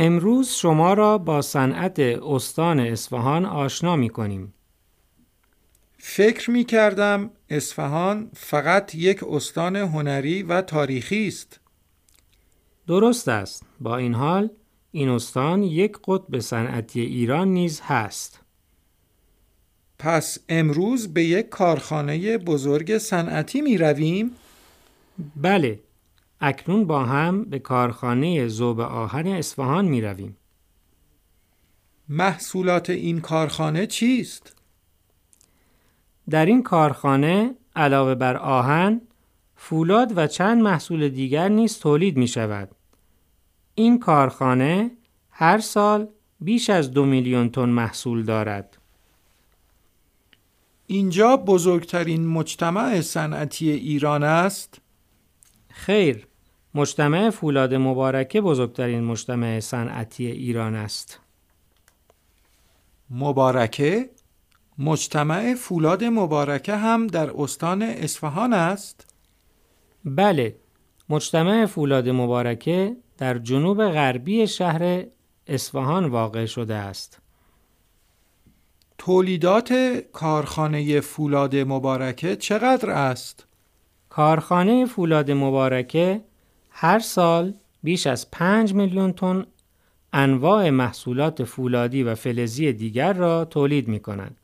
امروز شما را با صنعت استان اصفهان آشنا می کنیم. فکر می کردم اصفهان فقط یک استان هنری و تاریخی است. درست است. با این حال این استان یک قطب صنعتی ایران نیز هست. پس امروز به یک کارخانه بزرگ صنعتی می رویم؟ بله. اکنون با هم به کارخانه زوب آهن اصفهان می رویم. محصولات این کارخانه چیست؟ در این کارخانه علاوه بر آهن، فولاد و چند محصول دیگر نیز تولید می شود. این کارخانه هر سال بیش از دو میلیون تن محصول دارد. اینجا بزرگترین مجتمع صنعتی ایران است؟ خیر، مجتمع فولاد مبارکه بزرگترین مجتمع صنعتی ایران است. مبارکه؟ مجتمع فولاد مبارکه هم در استان اصفهان است؟ بله، مجتمع فولاد مبارکه در جنوب غربی شهر اصفهان واقع شده است. تولیدات کارخانه فولاد مبارکه چقدر است؟ کارخانه فولاد مبارکه هر سال بیش از 5 میلیون تن انواع محصولات فولادی و فلزی دیگر را تولید می کند.